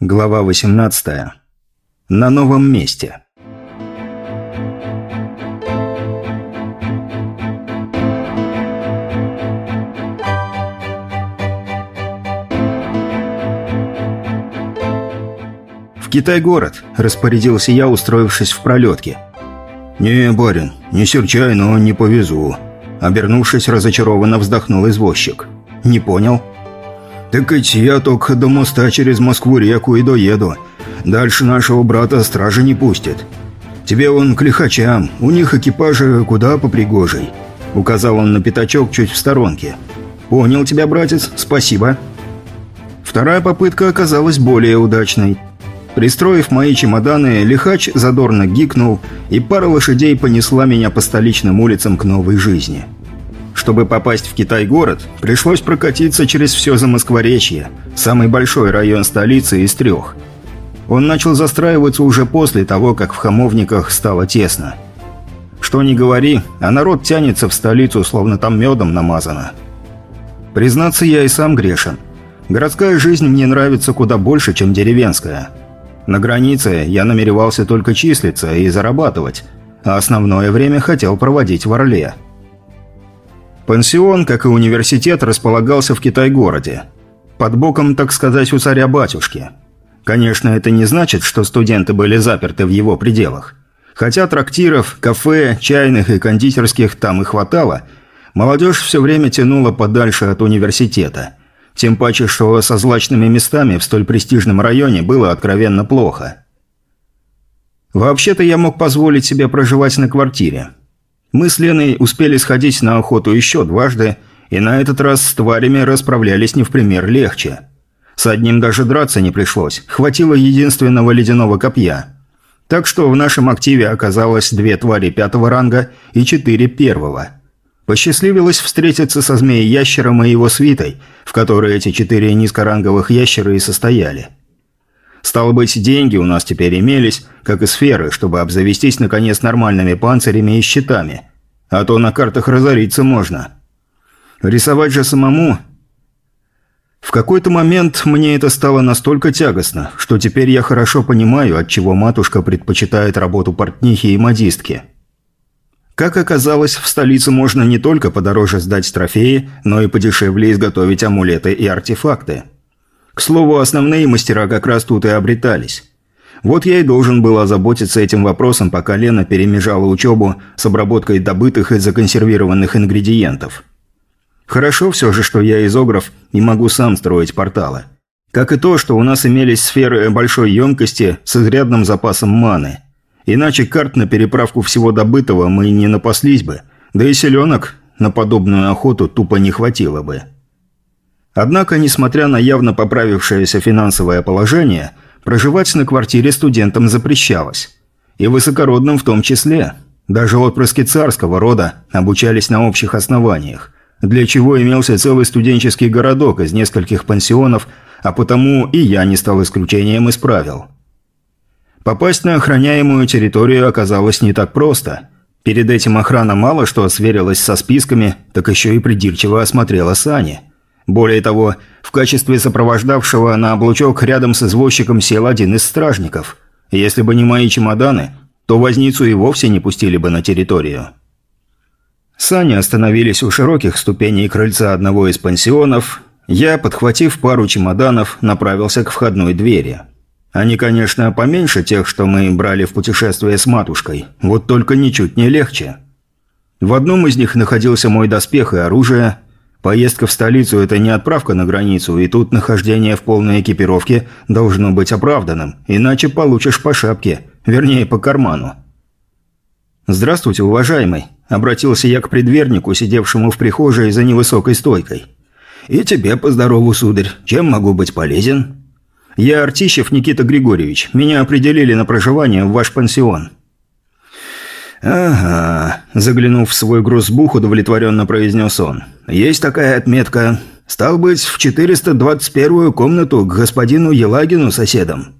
Глава 18. На новом месте. «В Китай-город», – распорядился я, устроившись в пролетке. «Не, барин, не серчай, но не повезу», – обернувшись, разочарованно вздохнул извозчик. «Не понял». «Так ведь я только до моста через Москву-реку и доеду. Дальше нашего брата стражи не пустят. Тебе вон к лихачам, у них экипажи куда попригожей», — указал он на пятачок чуть в сторонке. «Понял тебя, братец, спасибо». Вторая попытка оказалась более удачной. Пристроив мои чемоданы, лихач задорно гикнул, и пара лошадей понесла меня по столичным улицам к новой жизни. Чтобы попасть в Китай-город, пришлось прокатиться через все Замоскворечье, самый большой район столицы из трех. Он начал застраиваться уже после того, как в Хамовниках стало тесно. Что ни говори, а народ тянется в столицу, словно там медом намазано. Признаться, я и сам грешен. Городская жизнь мне нравится куда больше, чем деревенская. На границе я намеревался только числиться и зарабатывать, а основное время хотел проводить в Орле. Пансион, как и университет, располагался в Китай-городе. Под боком, так сказать, у царя-батюшки. Конечно, это не значит, что студенты были заперты в его пределах. Хотя трактиров, кафе, чайных и кондитерских там и хватало, молодежь все время тянула подальше от университета. Тем паче, что со злачными местами в столь престижном районе было откровенно плохо. Вообще-то я мог позволить себе проживать на квартире. Мы с Леной успели сходить на охоту еще дважды, и на этот раз с тварями расправлялись не в пример легче. С одним даже драться не пришлось, хватило единственного ледяного копья. Так что в нашем активе оказалось две твари пятого ранга и четыре первого. Посчастливилось встретиться со змеей-ящером и его свитой, в которой эти четыре низкоранговых ящера и состояли. Стало быть, деньги у нас теперь имелись, как и сферы, чтобы обзавестись, наконец, нормальными панцирями и щитами. А то на картах разориться можно. Рисовать же самому... В какой-то момент мне это стало настолько тягостно, что теперь я хорошо понимаю, от чего матушка предпочитает работу портнихи и модистки. Как оказалось, в столице можно не только подороже сдать трофеи, но и подешевле изготовить амулеты и артефакты. К слову, основные мастера как раз тут и обретались. Вот я и должен был озаботиться этим вопросом, пока Лена перемежала учебу с обработкой добытых и законсервированных ингредиентов. Хорошо все же, что я изограф и могу сам строить порталы. Как и то, что у нас имелись сферы большой емкости с изрядным запасом маны. Иначе карт на переправку всего добытого мы не напаслись бы, да и селенок на подобную охоту тупо не хватило бы. Однако, несмотря на явно поправившееся финансовое положение, проживать на квартире студентам запрещалось. И высокородным в том числе. Даже отпрыски царского рода обучались на общих основаниях, для чего имелся целый студенческий городок из нескольких пансионов, а потому и я не стал исключением из правил. Попасть на охраняемую территорию оказалось не так просто. Перед этим охрана мало что сверилась со списками, так еще и придирчиво осмотрела сани – более того, в качестве сопровождавшего на облучок рядом с извозчиком сел один из стражников. Если бы не мои чемоданы, то возницу и вовсе не пустили бы на территорию. Сани остановились у широких ступеней крыльца одного из пансионов. Я, подхватив пару чемоданов, направился к входной двери. Они, конечно, поменьше тех, что мы брали в путешествие с матушкой, вот только ничуть не легче. В одном из них находился мой доспех и оружие, Поездка в столицу – это не отправка на границу, и тут нахождение в полной экипировке должно быть оправданным, иначе получишь по шапке, вернее, по карману. «Здравствуйте, уважаемый», – обратился я к предвернику, сидевшему в прихожей за невысокой стойкой. «И тебе поздорову, сударь. Чем могу быть полезен?» «Я Артищев Никита Григорьевич. Меня определили на проживание в ваш пансион». «Ага», – заглянув в свой грузбух, удовлетворенно произнес он. «Есть такая отметка. Стал быть, в 421-ю комнату к господину Елагину соседом».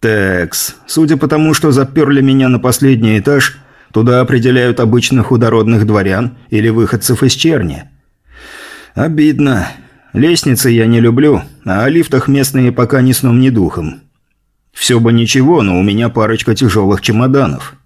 «Текс. Судя по тому, что заперли меня на последний этаж, туда определяют обычных худородных дворян или выходцев из черни». «Обидно. Лестницы я не люблю, а о лифтах местные пока ни сном, ни духом. Все бы ничего, но у меня парочка тяжелых чемоданов.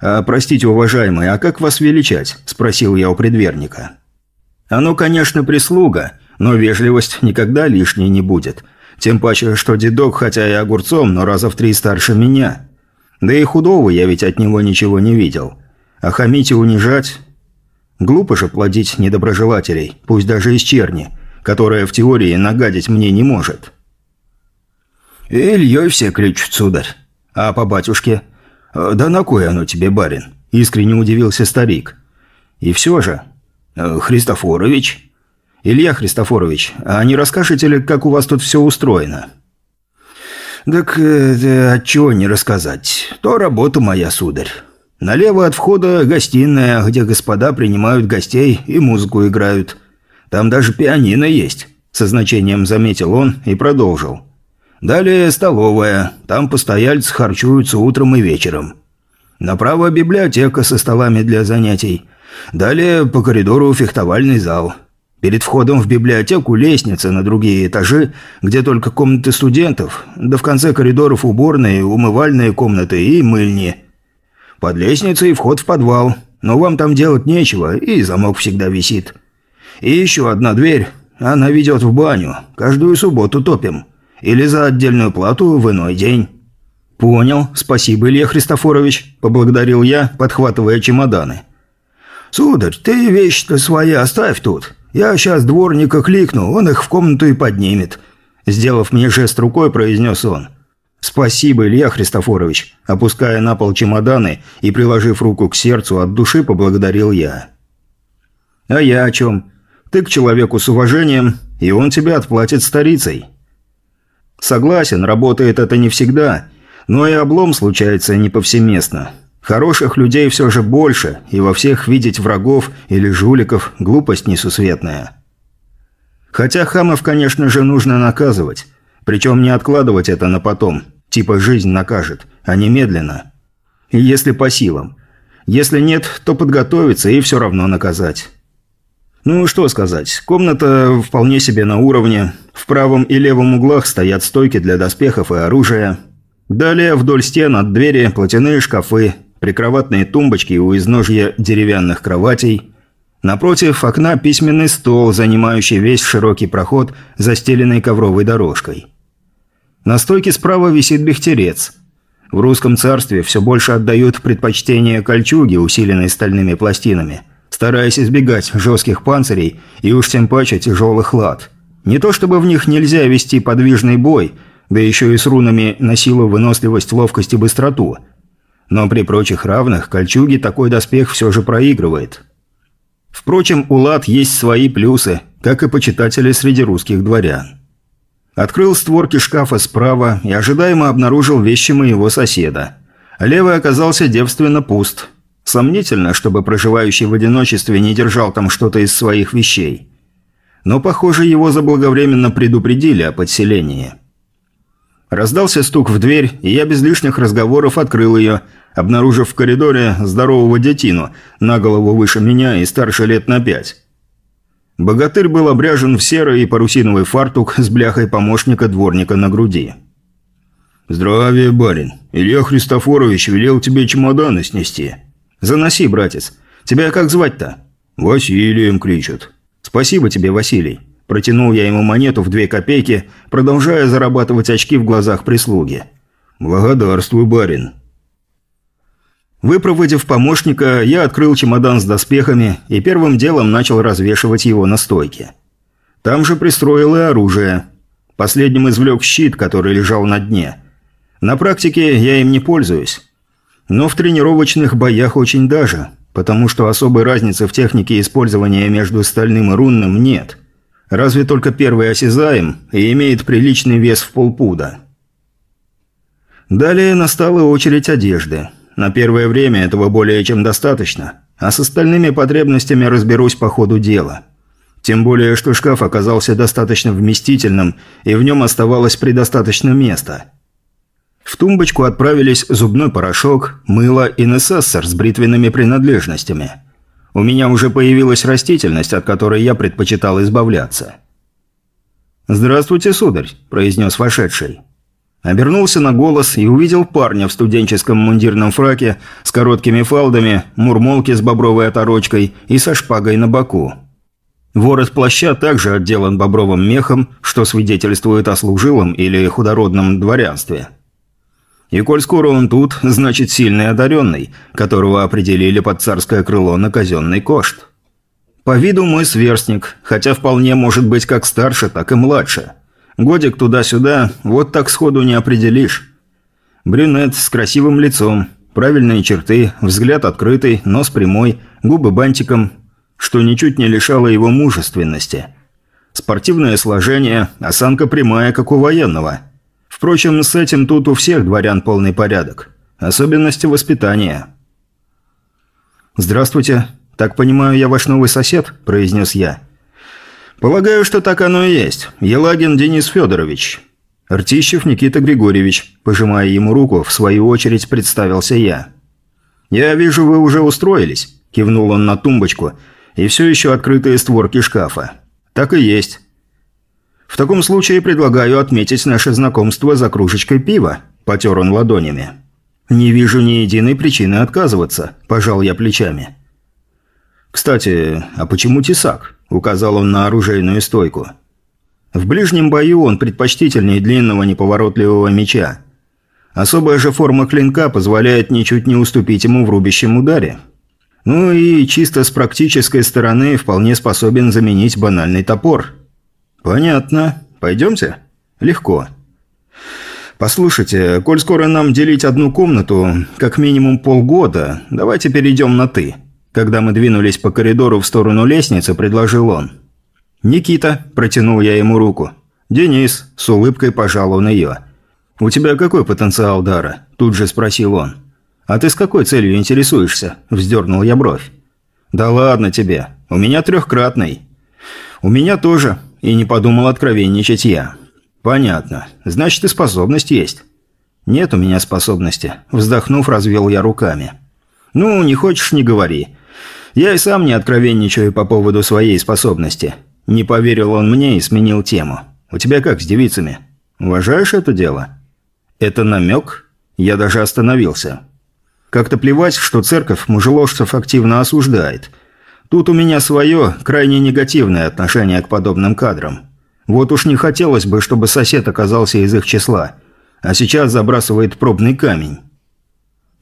«А, простите, уважаемый, а как вас величать?» – спросил я у предверника. «Оно, конечно, прислуга, но вежливость никогда лишней не будет. Тем паче, что дедок, хотя и огурцом, но раза в три старше меня. Да и худого я ведь от него ничего не видел. А хамить и унижать... Глупо же плодить недоброжелателей, пусть даже из черни, которая в теории нагадить мне не может». «Ильей все кличут, сударь. А по батюшке?» «Да на кой оно тебе, барин?» – искренне удивился старик. «И все же...» «Христофорович?» «Илья Христофорович, а не расскажете ли, как у вас тут все устроено?» «Так э, отчего не рассказать? То работа моя, сударь. Налево от входа гостиная, где господа принимают гостей и музыку играют. Там даже пианино есть», – со значением заметил он и продолжил. Далее столовая. Там постояльцы харчуются утром и вечером. Направо библиотека со столами для занятий. Далее по коридору фехтовальный зал. Перед входом в библиотеку лестница на другие этажи, где только комнаты студентов, да в конце коридоров уборные, умывальные комнаты и мыльни. Под лестницей вход в подвал, но вам там делать нечего, и замок всегда висит. И еще одна дверь, она ведет в баню, каждую субботу топим. Или за отдельную плату в иной день». «Понял. Спасибо, Илья Христофорович», – поблагодарил я, подхватывая чемоданы. «Сударь, ты вещи-то свои оставь тут. Я сейчас дворника кликну, он их в комнату и поднимет». Сделав мне жест рукой, произнес он. «Спасибо, Илья Христофорович», – опуская на пол чемоданы и приложив руку к сердцу, от души поблагодарил я. «А я о чем? Ты к человеку с уважением, и он тебя отплатит старицей». Согласен, работает это не всегда, но и облом случается не повсеместно. Хороших людей все же больше, и во всех видеть врагов или жуликов – глупость несусветная. Хотя хамов, конечно же, нужно наказывать. Причем не откладывать это на потом, типа жизнь накажет, а немедленно. И если по силам. Если нет, то подготовиться и все равно наказать. Ну, что сказать, комната вполне себе на уровне. В правом и левом углах стоят стойки для доспехов и оружия. Далее вдоль стен от двери платяные шкафы, прикроватные тумбочки у изножья деревянных кроватей. Напротив окна письменный стол, занимающий весь широкий проход, застеленный ковровой дорожкой. На стойке справа висит бехтерец. В русском царстве все больше отдают предпочтение кольчуге, усиленной стальными пластинами – стараясь избегать жестких панцирей и уж тем паче тяжелых лад. Не то чтобы в них нельзя вести подвижный бой, да еще и с рунами на силу, выносливость, ловкость и быстроту. Но при прочих равных кольчуги такой доспех все же проигрывает. Впрочем, у лад есть свои плюсы, как и почитатели среди русских дворян. Открыл створки шкафа справа и ожидаемо обнаружил вещи моего соседа. Левый оказался девственно пуст – Сомнительно, чтобы проживающий в одиночестве не держал там что-то из своих вещей. Но, похоже, его заблаговременно предупредили о подселении. Раздался стук в дверь, и я без лишних разговоров открыл ее, обнаружив в коридоре здорового детину, на голову выше меня и старше лет на пять. Богатырь был обряжен в серый и парусиновый фартук с бляхой помощника дворника на груди. «Здравия, барин. Илья Христофорович велел тебе чемоданы снести». «Заноси, братец. Тебя как звать-то?» «Василием кричат». «Спасибо тебе, Василий». Протянул я ему монету в две копейки, продолжая зарабатывать очки в глазах прислуги. «Благодарствуй, барин». Выпроводив помощника, я открыл чемодан с доспехами и первым делом начал развешивать его на стойке. Там же пристроил и оружие. Последним извлек щит, который лежал на дне. На практике я им не пользуюсь. Но в тренировочных боях очень даже, потому что особой разницы в технике использования между стальным и рунным нет. Разве только первый осязаем и имеет приличный вес в полпуда. Далее настала очередь одежды. На первое время этого более чем достаточно, а с остальными потребностями разберусь по ходу дела. Тем более, что шкаф оказался достаточно вместительным, и в нем оставалось предостаточно места – в тумбочку отправились зубной порошок, мыло и несессор с бритвенными принадлежностями. У меня уже появилась растительность, от которой я предпочитал избавляться. «Здравствуйте, сударь», – произнес вошедший. Обернулся на голос и увидел парня в студенческом мундирном фраке с короткими фалдами, мурмолке с бобровой оторочкой и со шпагой на боку. Ворот плаща также отделан бобровым мехом, что свидетельствует о служилом или худородном дворянстве. И коль скоро он тут, значит сильный одаренный, которого определили под царское крыло на казенный кошт. По виду мой сверстник, хотя вполне может быть как старше, так и младше – Годик туда-сюда, вот так сходу не определишь. Брюнет с красивым лицом, правильные черты, взгляд открытый, нос прямой, губы бантиком, что ничуть не лишало его мужественности. Спортивное сложение, осанка прямая, как у военного. Впрочем, с этим тут у всех дворян полный порядок. Особенности воспитания. «Здравствуйте. Так понимаю, я ваш новый сосед?» – произнес я. «Полагаю, что так оно и есть. Елагин Денис Федорович». Ртищев Никита Григорьевич, пожимая ему руку, в свою очередь представился я. «Я вижу, вы уже устроились», – кивнул он на тумбочку, и все еще открытые створки шкафа. «Так и есть». «В таком случае предлагаю отметить наше знакомство за кружечкой пива», – потер он ладонями. «Не вижу ни единой причины отказываться», – пожал я плечами. «Кстати, а почему тесак?» – указал он на оружейную стойку. В ближнем бою он предпочтительнее длинного неповоротливого меча. Особая же форма клинка позволяет ничуть не уступить ему в рубящем ударе. Ну и чисто с практической стороны вполне способен заменить банальный топор. Понятно. Пойдемте? Легко. Послушайте, коль скоро нам делить одну комнату, как минимум полгода, давайте перейдем на «ты». Когда мы двинулись по коридору в сторону лестницы, предложил он. «Никита», – протянул я ему руку. «Денис», – с улыбкой пожал он ее. «У тебя какой потенциал дара?» – тут же спросил он. «А ты с какой целью интересуешься?» – вздернул я бровь. «Да ладно тебе. У меня трехкратный». «У меня тоже. И не подумал откровенничать я». «Понятно. Значит, и способность есть». «Нет у меня способности», – вздохнув, развел я руками. «Ну, не хочешь – не говори. Я и сам не откровенничаю по поводу своей способности. Не поверил он мне и сменил тему. У тебя как с девицами? Уважаешь это дело? Это намек? Я даже остановился. Как-то плевать, что церковь мужеложцев активно осуждает. Тут у меня свое, крайне негативное отношение к подобным кадрам. Вот уж не хотелось бы, чтобы сосед оказался из их числа. А сейчас забрасывает пробный камень.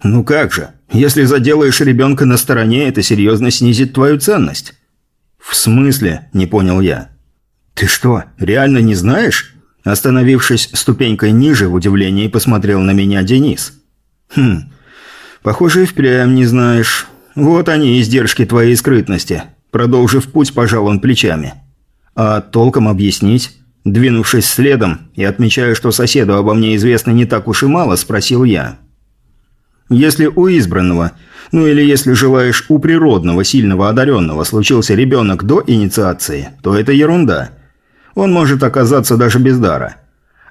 «Ну как же? Если заделаешь ребенка на стороне, это серьезно снизит твою ценность». «В смысле?» – не понял я. «Ты что, реально не знаешь?» Остановившись ступенькой ниже, в удивлении посмотрел на меня Денис. «Хм, похоже, и впрямь не знаешь. Вот они, издержки твоей скрытности». Продолжив путь, пожал он плечами. «А толком объяснить?» Двинувшись следом и отмечая, что соседу обо мне известно не так уж и мало, спросил я. Если у избранного, ну или если желаешь у природного, сильного одаренного, случился ребенок до инициации, то это ерунда. Он может оказаться даже без дара.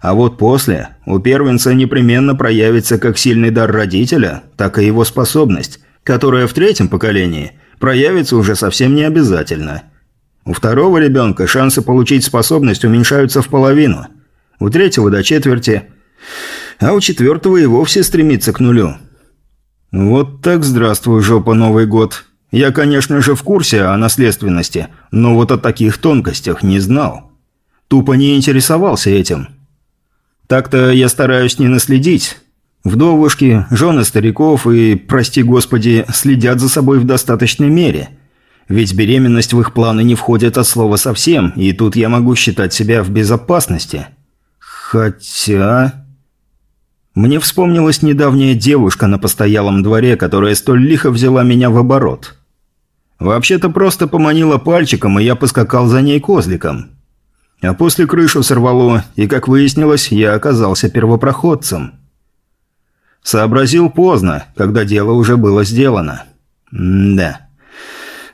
А вот после у первенца непременно проявится как сильный дар родителя, так и его способность, которая в третьем поколении проявится уже совсем не обязательно. У второго ребенка шансы получить способность уменьшаются в половину, у третьего до четверти, а у четвертого и вовсе стремится к нулю – «Вот так здравствуй, жопа, Новый год. Я, конечно же, в курсе о наследственности, но вот о таких тонкостях не знал. Тупо не интересовался этим. Так-то я стараюсь не наследить. Вдовушки, жены стариков и, прости господи, следят за собой в достаточной мере. Ведь беременность в их планы не входит от слова совсем, и тут я могу считать себя в безопасности. Хотя... Мне вспомнилась недавняя девушка на постоялом дворе, которая столь лихо взяла меня в оборот. Вообще-то просто поманила пальчиком, и я поскакал за ней козликом. А после крышу сорвало, и, как выяснилось, я оказался первопроходцем. Сообразил поздно, когда дело уже было сделано. М да.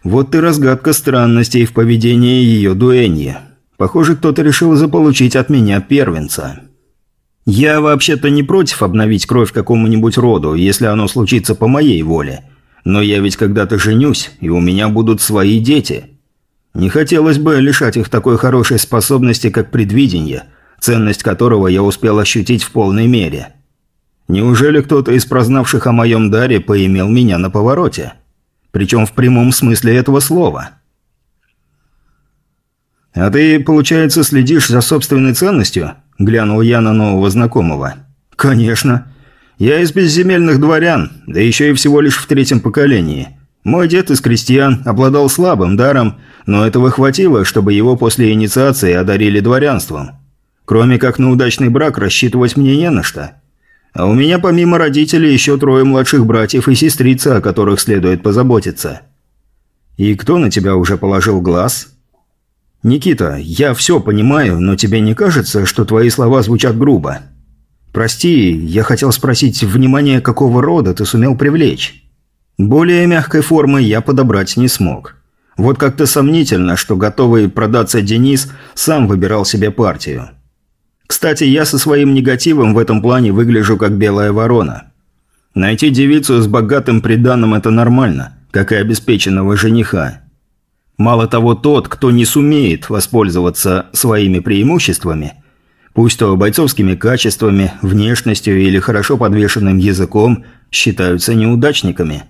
Вот и разгадка странностей в поведении ее дуэньи. Похоже, кто-то решил заполучить от меня первенца. Я вообще-то не против обновить кровь какому-нибудь роду, если оно случится по моей воле. Но я ведь когда-то женюсь, и у меня будут свои дети. Не хотелось бы лишать их такой хорошей способности, как предвидение, ценность которого я успел ощутить в полной мере. Неужели кто-то из прознавших о моем даре поимел меня на повороте? Причем в прямом смысле этого слова. «А ты, получается, следишь за собственной ценностью?» – глянул я на нового знакомого. «Конечно. Я из безземельных дворян, да еще и всего лишь в третьем поколении. Мой дед из крестьян обладал слабым даром, но этого хватило, чтобы его после инициации одарили дворянством. Кроме как на удачный брак рассчитывать мне не на что. А у меня помимо родителей еще трое младших братьев и сестрица, о которых следует позаботиться. И кто на тебя уже положил глаз?» «Никита, я все понимаю, но тебе не кажется, что твои слова звучат грубо?» «Прости, я хотел спросить, внимание какого рода ты сумел привлечь?» Более мягкой формы я подобрать не смог. Вот как-то сомнительно, что готовый продаться Денис сам выбирал себе партию. Кстати, я со своим негативом в этом плане выгляжу как белая ворона. Найти девицу с богатым приданым – это нормально, как и обеспеченного жениха. Мало того, тот, кто не сумеет воспользоваться своими преимуществами, пусть то бойцовскими качествами, внешностью или хорошо подвешенным языком, считаются неудачниками.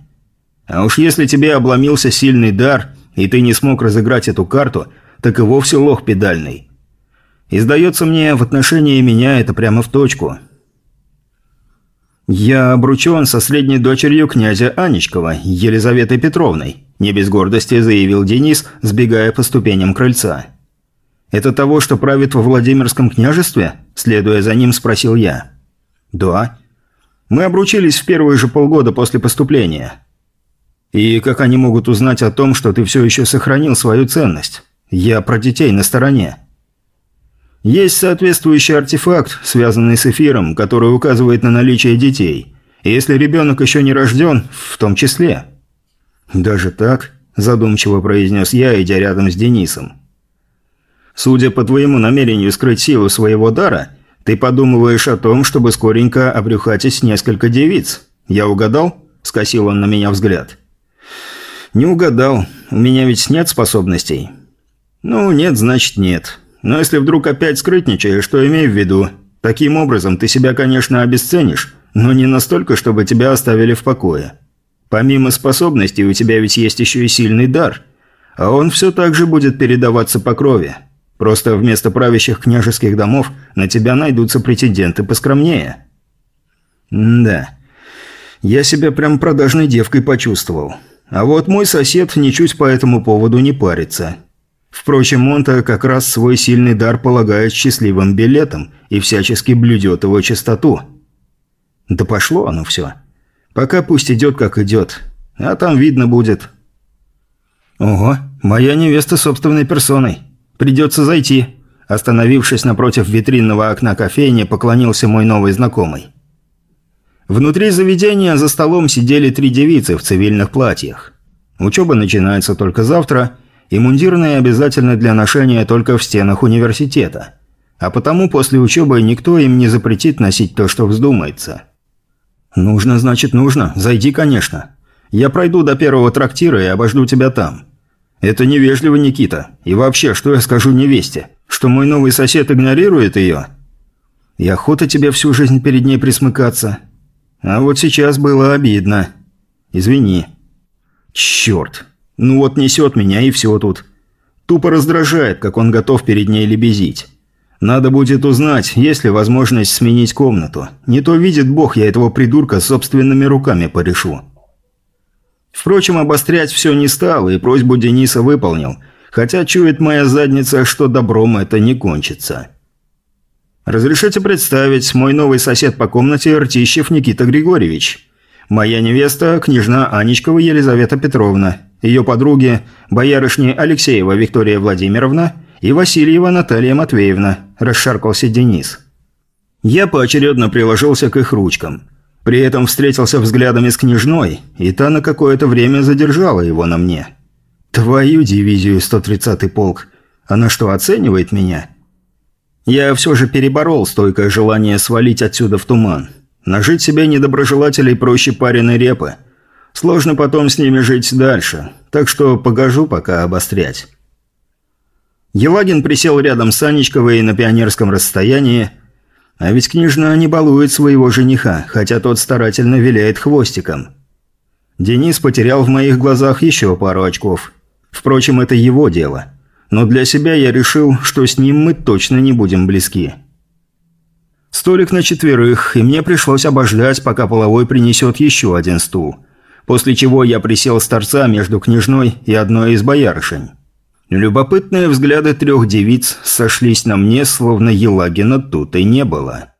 А уж если тебе обломился сильный дар, и ты не смог разыграть эту карту, так и вовсе лох педальный. И сдается мне, в отношении меня это прямо в точку. Я обручен со средней дочерью князя Анечкова, Елизаветой Петровной. Не без гордости заявил Денис, сбегая по ступеням крыльца. «Это того, что правит во Владимирском княжестве?» Следуя за ним, спросил я. «Да». «Мы обручились в первые же полгода после поступления». «И как они могут узнать о том, что ты все еще сохранил свою ценность? Я про детей на стороне». «Есть соответствующий артефакт, связанный с эфиром, который указывает на наличие детей. Если ребенок еще не рожден, в том числе». «Даже так?» – задумчиво произнес я, идя рядом с Денисом. «Судя по твоему намерению скрыть силу своего дара, ты подумываешь о том, чтобы скоренько обрюхатить несколько девиц. Я угадал?» – скосил он на меня взгляд. «Не угадал. У меня ведь нет способностей». «Ну, нет, значит нет. Но если вдруг опять скрытничаешь, что имей в виду. Таким образом, ты себя, конечно, обесценишь, но не настолько, чтобы тебя оставили в покое». Помимо способностей у тебя ведь есть еще и сильный дар, а он все так же будет передаваться по крови. Просто вместо правящих княжеских домов на тебя найдутся претенденты поскромнее. М да. Я себя прям продажной девкой почувствовал. А вот мой сосед ничуть по этому поводу не парится. Впрочем, он-то как раз свой сильный дар полагает счастливым билетом и всячески блюдет его чистоту. Да пошло оно все. Пока пусть идет, как идет. А там видно будет. Ого, моя невеста собственной персоной. Придется зайти. Остановившись напротив витринного окна кофейни, поклонился мой новый знакомый. Внутри заведения за столом сидели три девицы в цивильных платьях. Учеба начинается только завтра, и мундирные обязательно для ношения только в стенах университета. А потому после учебы никто им не запретит носить то, что вздумается. «Нужно, значит, нужно. Зайди, конечно. Я пройду до первого трактира и обожду тебя там». «Это невежливо, Никита. И вообще, что я скажу невесте? Что мой новый сосед игнорирует ее?» «И охота тебе всю жизнь перед ней присмыкаться. А вот сейчас было обидно. Извини». «Черт. Ну вот несет меня и все тут. Тупо раздражает, как он готов перед ней лебезить». Надо будет узнать, есть ли возможность сменить комнату. Не то видит бог, я этого придурка собственными руками порешу. Впрочем, обострять все не стал и просьбу Дениса выполнил, хотя чует моя задница, что добром это не кончится. Разрешите представить, мой новый сосед по комнате Ртищев Никита Григорьевич. Моя невеста – княжна Анечкова Елизавета Петровна. Ее подруги – боярышни Алексеева Виктория Владимировна – и Васильева Наталья Матвеевна», – расшаркался Денис. Я поочередно приложился к их ручкам. При этом встретился взглядами с княжной, и та на какое-то время задержала его на мне. «Твою дивизию, 130-й полк! Она что, оценивает меня?» Я все же переборол стойкое желание свалить отсюда в туман. Нажить себе недоброжелателей проще пареной репы. Сложно потом с ними жить дальше, так что погожу пока обострять. Елагин присел рядом с Анечковой на пионерском расстоянии, а ведь княжна не балует своего жениха, хотя тот старательно виляет хвостиком. Денис потерял в моих глазах еще пару очков. Впрочем, это его дело. Но для себя я решил, что с ним мы точно не будем близки. Столик на четверых, и мне пришлось обождать, пока половой принесет еще один стул. После чего я присел с торца между княжной и одной из боярышень. Любопытные взгляды трех девиц сошлись на мне, словно Елагина тут и не было.